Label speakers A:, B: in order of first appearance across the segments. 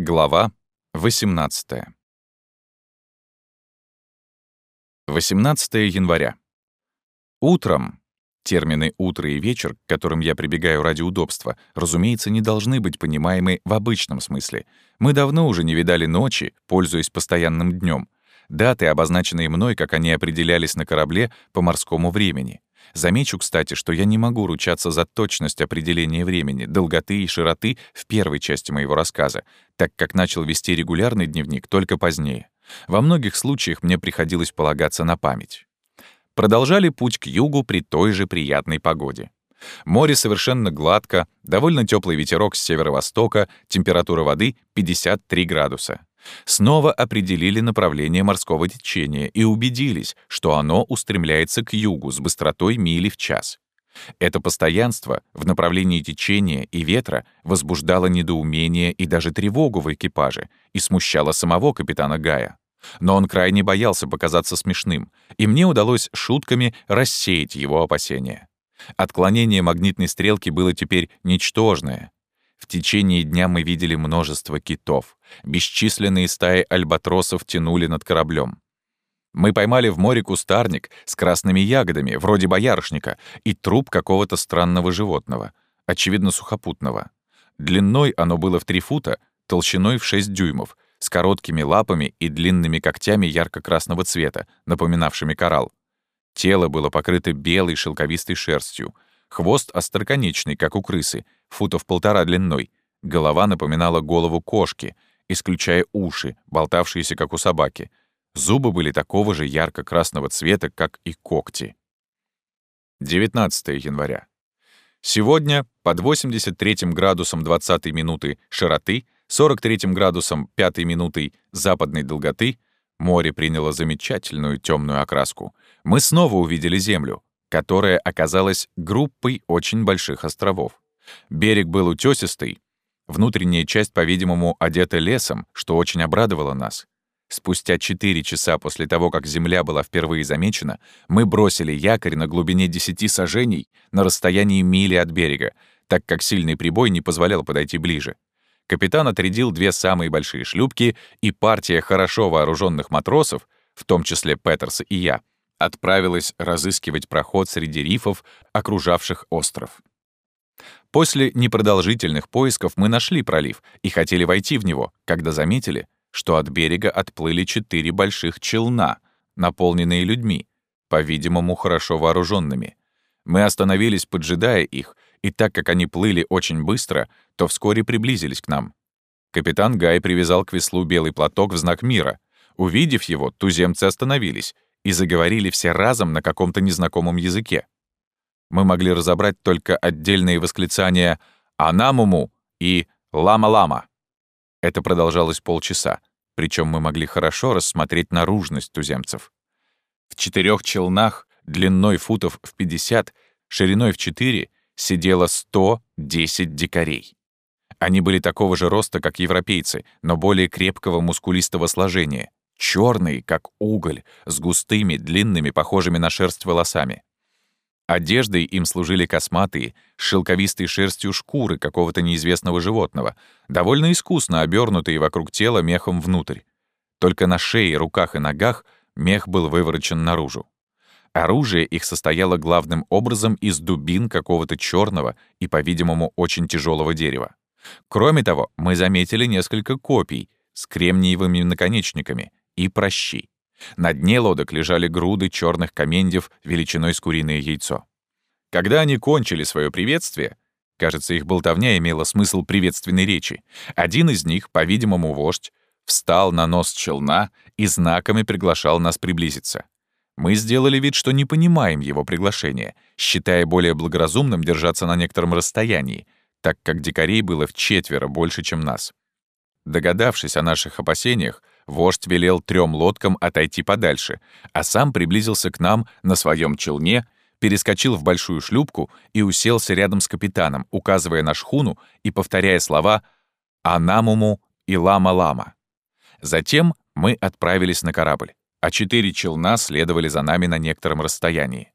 A: Глава 18. 18 января. Утром, термины «утро» и «вечер», к которым я прибегаю ради удобства, разумеется, не должны быть понимаемы в обычном смысле. Мы давно уже не видали ночи, пользуясь постоянным днем. Даты, обозначенные мной, как они определялись на корабле, по морскому времени. Замечу, кстати, что я не могу ручаться за точность определения времени, долготы и широты в первой части моего рассказа, так как начал вести регулярный дневник только позднее. Во многих случаях мне приходилось полагаться на память. Продолжали путь к югу при той же приятной погоде. Море совершенно гладко, довольно теплый ветерок с северо-востока, температура воды — 53 градуса. Снова определили направление морского течения и убедились, что оно устремляется к югу с быстротой мили в час. Это постоянство в направлении течения и ветра возбуждало недоумение и даже тревогу в экипаже и смущало самого капитана Гая. Но он крайне боялся показаться смешным, и мне удалось шутками рассеять его опасения. Отклонение магнитной стрелки было теперь ничтожное, в течение дня мы видели множество китов. Бесчисленные стаи альбатросов тянули над кораблем. Мы поймали в море кустарник с красными ягодами, вроде боярышника, и труп какого-то странного животного, очевидно, сухопутного. Длиной оно было в три фута, толщиной в шесть дюймов, с короткими лапами и длинными когтями ярко-красного цвета, напоминавшими коралл. Тело было покрыто белой шелковистой шерстью, хвост остроконечный, как у крысы, футов полтора длиной. Голова напоминала голову кошки, исключая уши, болтавшиеся, как у собаки. Зубы были такого же ярко-красного цвета, как и когти. 19 января. Сегодня под 83 градусом 20 минуты широты, 43 градусом 5 минутой западной долготы море приняло замечательную темную окраску. Мы снова увидели Землю, которая оказалась группой очень больших островов. Берег был утесистый, внутренняя часть, по-видимому, одета лесом, что очень обрадовало нас. Спустя четыре часа после того, как Земля была впервые замечена, мы бросили якорь на глубине 10 сажений на расстоянии мили от берега, так как сильный прибой не позволял подойти ближе. Капитан отрядил две самые большие шлюпки, и партия хорошо вооруженных матросов, в том числе Петерс и я, отправилась разыскивать проход среди рифов, окружавших остров. После непродолжительных поисков мы нашли пролив и хотели войти в него, когда заметили, что от берега отплыли четыре больших челна, наполненные людьми, по-видимому, хорошо вооруженными. Мы остановились, поджидая их, и так как они плыли очень быстро, то вскоре приблизились к нам. Капитан Гай привязал к веслу белый платок в знак мира. Увидев его, туземцы остановились и заговорили все разом на каком-то незнакомом языке мы могли разобрать только отдельные восклицания «Анамуму» и «Лама-лама». Это продолжалось полчаса, причем мы могли хорошо рассмотреть наружность туземцев. В четырех челнах длиной футов в 50, шириной в 4 сидело 110 дикарей. Они были такого же роста, как европейцы, но более крепкого мускулистого сложения, черные, как уголь, с густыми, длинными, похожими на шерсть волосами. Одеждой им служили косматые, с шелковистой шерстью шкуры какого-то неизвестного животного, довольно искусно обернутые вокруг тела мехом внутрь. Только на шее, руках и ногах мех был выворочен наружу. Оружие их состояло главным образом из дубин какого-то черного и, по-видимому, очень тяжелого дерева. Кроме того, мы заметили несколько копий с кремниевыми наконечниками и прощи. На дне лодок лежали груды черных камендев величиной с куриное яйцо. Когда они кончили свое приветствие, кажется, их болтовня имела смысл приветственной речи, один из них, по-видимому, вождь, встал на нос челна и знаками приглашал нас приблизиться. Мы сделали вид, что не понимаем его приглашения, считая более благоразумным держаться на некотором расстоянии, так как дикарей было в четверо больше, чем нас. Догадавшись о наших опасениях, вождь велел трем лодкам отойти подальше, а сам приблизился к нам на своем челне, перескочил в большую шлюпку и уселся рядом с капитаном, указывая на шхуну и повторяя слова «Анамуму» и «Лама-лама». Затем мы отправились на корабль, а четыре челна следовали за нами на некотором расстоянии.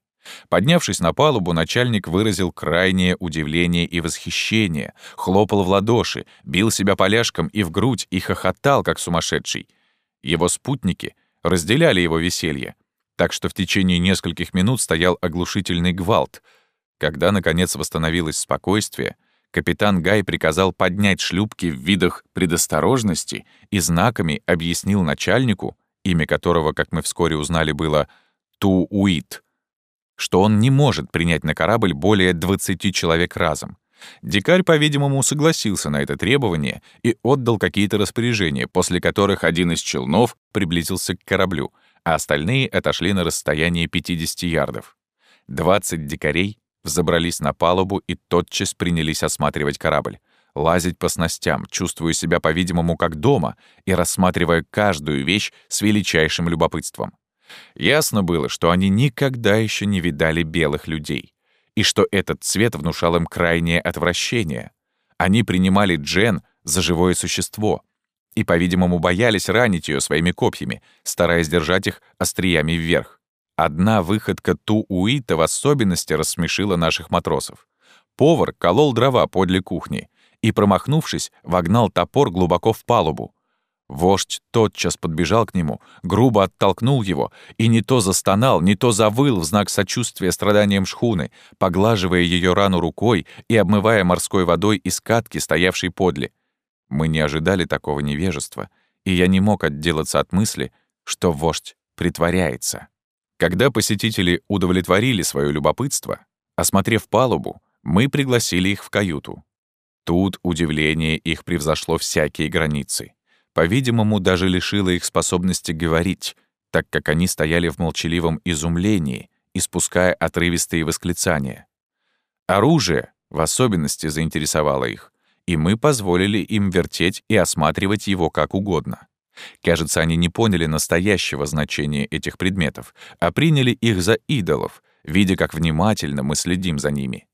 A: Поднявшись на палубу, начальник выразил крайнее удивление и восхищение, хлопал в ладоши, бил себя поляшком и в грудь и хохотал, как сумасшедший. Его спутники разделяли его веселье, так что в течение нескольких минут стоял оглушительный гвалт. Когда, наконец, восстановилось спокойствие, капитан Гай приказал поднять шлюпки в видах предосторожности и знаками объяснил начальнику, имя которого, как мы вскоре узнали, было Ту-Уит, что он не может принять на корабль более 20 человек разом. Дикарь, по-видимому, согласился на это требование и отдал какие-то распоряжения, после которых один из челнов приблизился к кораблю, а остальные отошли на расстояние 50 ярдов. 20 дикарей взобрались на палубу и тотчас принялись осматривать корабль, лазить по снастям, чувствуя себя, по-видимому, как дома и рассматривая каждую вещь с величайшим любопытством. Ясно было, что они никогда еще не видали белых людей, и что этот цвет внушал им крайнее отвращение. Они принимали Джен за живое существо и, по-видимому, боялись ранить ее своими копьями, стараясь держать их остриями вверх. Одна выходка Ту-Уита в особенности рассмешила наших матросов. Повар колол дрова подле кухни и, промахнувшись, вогнал топор глубоко в палубу, Вождь тотчас подбежал к нему, грубо оттолкнул его и не то застонал, не то завыл в знак сочувствия страданиям шхуны, поглаживая ее рану рукой и обмывая морской водой из катки, стоявшей подле. Мы не ожидали такого невежества, и я не мог отделаться от мысли, что вождь притворяется. Когда посетители удовлетворили свое любопытство, осмотрев палубу, мы пригласили их в каюту. Тут удивление их превзошло всякие границы по-видимому, даже лишила их способности говорить, так как они стояли в молчаливом изумлении, испуская отрывистые восклицания. Оружие в особенности заинтересовало их, и мы позволили им вертеть и осматривать его как угодно. Кажется, они не поняли настоящего значения этих предметов, а приняли их за идолов, видя, как внимательно мы следим за ними.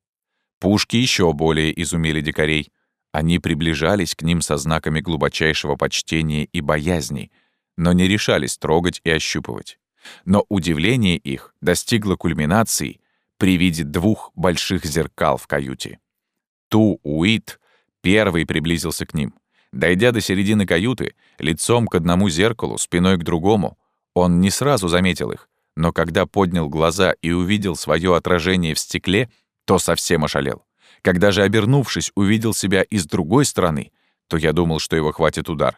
A: Пушки еще более изумили дикарей — они приближались к ним со знаками глубочайшего почтения и боязни, но не решались трогать и ощупывать. Но удивление их достигло кульминации при виде двух больших зеркал в каюте. Ту Уит первый приблизился к ним. Дойдя до середины каюты, лицом к одному зеркалу, спиной к другому, он не сразу заметил их, но когда поднял глаза и увидел свое отражение в стекле, то совсем ошалел. Когда же, обернувшись, увидел себя и с другой стороны, то я думал, что его хватит удар.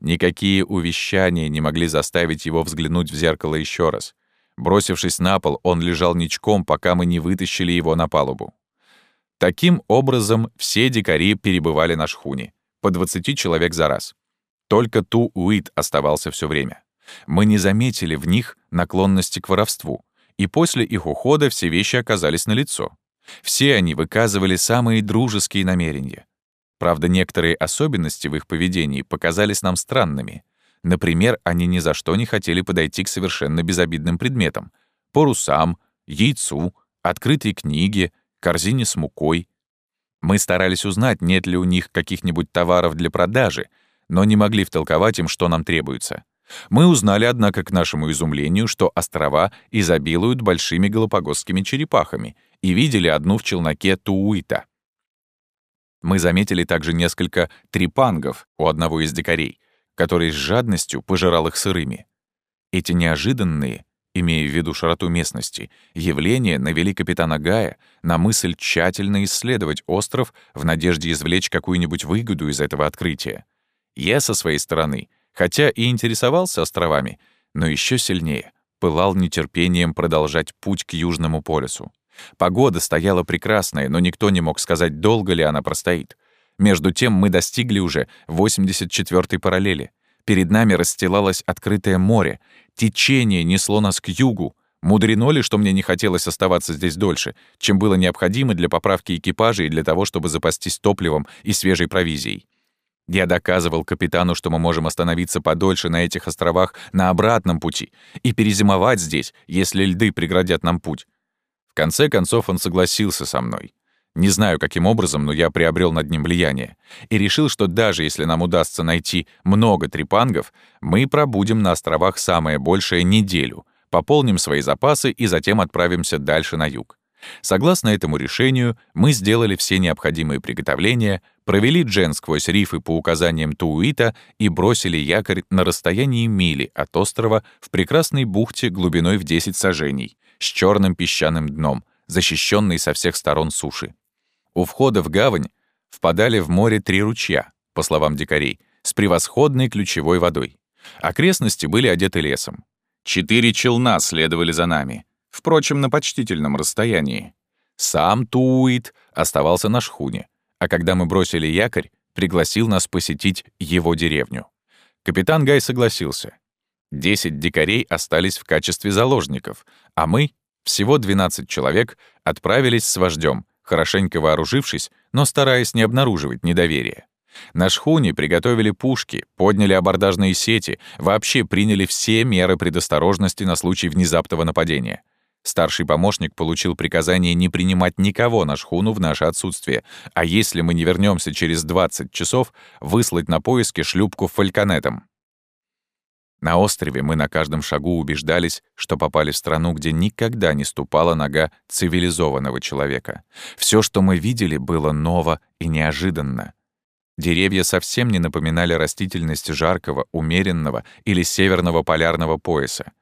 A: Никакие увещания не могли заставить его взглянуть в зеркало еще раз. Бросившись на пол, он лежал ничком, пока мы не вытащили его на палубу. Таким образом, все дикари перебывали на шхуне, по 20 человек за раз. Только Ту Уит оставался все время. Мы не заметили в них наклонности к воровству, и после их ухода все вещи оказались налицо. Все они выказывали самые дружеские намерения. Правда, некоторые особенности в их поведении показались нам странными. Например, они ни за что не хотели подойти к совершенно безобидным предметам — парусам, яйцу, открытой книге, корзине с мукой. Мы старались узнать, нет ли у них каких-нибудь товаров для продажи, но не могли втолковать им, что нам требуется. Мы узнали, однако, к нашему изумлению, что острова изобилуют большими галапагосскими черепахами и видели одну в челноке Тууита. Мы заметили также несколько трипангов у одного из дикарей, который с жадностью пожирал их сырыми. Эти неожиданные, имея в виду широту местности, явления навели капитана Гая на мысль тщательно исследовать остров в надежде извлечь какую-нибудь выгоду из этого открытия. Я, со своей стороны, хотя и интересовался островами, но еще сильнее пылал нетерпением продолжать путь к Южному полюсу. Погода стояла прекрасная, но никто не мог сказать, долго ли она простоит. Между тем мы достигли уже 84-й параллели. Перед нами расстилалось открытое море. Течение несло нас к югу. Мудрено ли, что мне не хотелось оставаться здесь дольше, чем было необходимо для поправки экипажа и для того, чтобы запастись топливом и свежей провизией? Я доказывал капитану, что мы можем остановиться подольше на этих островах на обратном пути и перезимовать здесь, если льды преградят нам путь конце концов он согласился со мной. Не знаю, каким образом, но я приобрел над ним влияние. И решил, что даже если нам удастся найти много трепангов, мы пробудем на островах самое большее неделю, пополним свои запасы и затем отправимся дальше на юг. Согласно этому решению, мы сделали все необходимые приготовления, провели джен сквозь рифы по указаниям Тууита и бросили якорь на расстоянии мили от острова в прекрасной бухте глубиной в 10 сажений, с черным песчаным дном, защищенной со всех сторон суши. У входа в гавань впадали в море три ручья, по словам дикарей, с превосходной ключевой водой. Окрестности были одеты лесом. Четыре челна следовали за нами, впрочем, на почтительном расстоянии. Сам Туит оставался на шхуне, а когда мы бросили якорь, пригласил нас посетить его деревню. Капитан Гай согласился. Десять дикарей остались в качестве заложников, а мы, всего 12 человек, отправились с вождем, хорошенько вооружившись, но стараясь не обнаруживать недоверия. На шхуне приготовили пушки, подняли абордажные сети, вообще приняли все меры предосторожности на случай внезапного нападения. Старший помощник получил приказание не принимать никого на шхуну в наше отсутствие, а если мы не вернемся через 20 часов, выслать на поиски шлюпку фальконетом. На острове мы на каждом шагу убеждались, что попали в страну, где никогда не ступала нога цивилизованного человека. Все, что мы видели, было ново и неожиданно. Деревья совсем не напоминали растительность жаркого, умеренного или северного полярного пояса.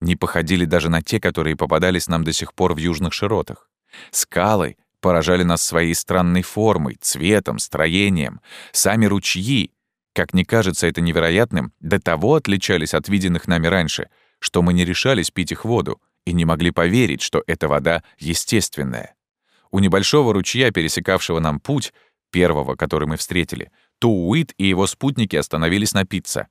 A: Не походили даже на те, которые попадались нам до сих пор в южных широтах. Скалы поражали нас своей странной формой, цветом, строением. Сами ручьи, как не кажется это невероятным, до того отличались от виденных нами раньше, что мы не решались пить их воду и не могли поверить, что эта вода естественная. У небольшого ручья, пересекавшего нам путь, первого, который мы встретили, Тууит и его спутники остановились напиться.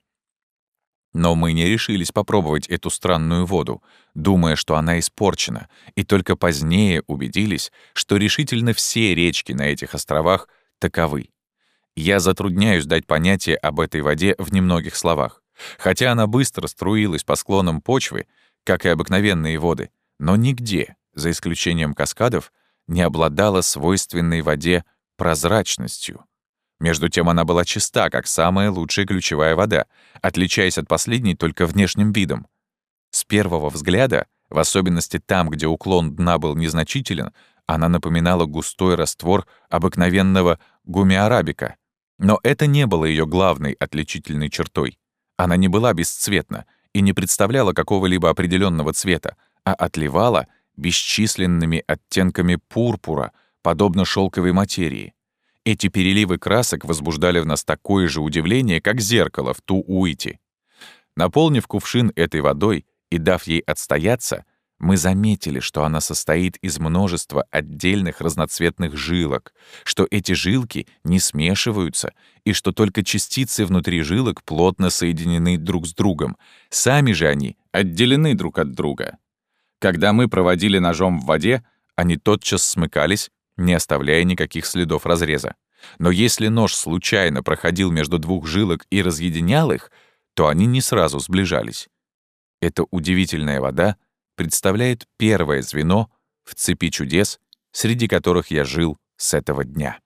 A: Но мы не решились попробовать эту странную воду, думая, что она испорчена, и только позднее убедились, что решительно все речки на этих островах таковы. Я затрудняюсь дать понятие об этой воде в немногих словах. Хотя она быстро струилась по склонам почвы, как и обыкновенные воды, но нигде, за исключением каскадов, не обладала свойственной воде прозрачностью. Между тем она была чиста, как самая лучшая ключевая вода, отличаясь от последней только внешним видом. С первого взгляда, в особенности там, где уклон дна был незначителен, она напоминала густой раствор обыкновенного гумиарабика. Но это не было ее главной отличительной чертой. Она не была бесцветна и не представляла какого-либо определенного цвета, а отливала бесчисленными оттенками пурпура, подобно шелковой материи. Эти переливы красок возбуждали в нас такое же удивление, как зеркало в ту уйти. Наполнив кувшин этой водой и дав ей отстояться, мы заметили, что она состоит из множества отдельных разноцветных жилок, что эти жилки не смешиваются и что только частицы внутри жилок плотно соединены друг с другом, сами же они отделены друг от друга. Когда мы проводили ножом в воде, они тотчас смыкались, не оставляя никаких следов разреза. Но если нож случайно проходил между двух жилок и разъединял их, то они не сразу сближались. Эта удивительная вода представляет первое звено в цепи чудес, среди которых я жил с этого дня.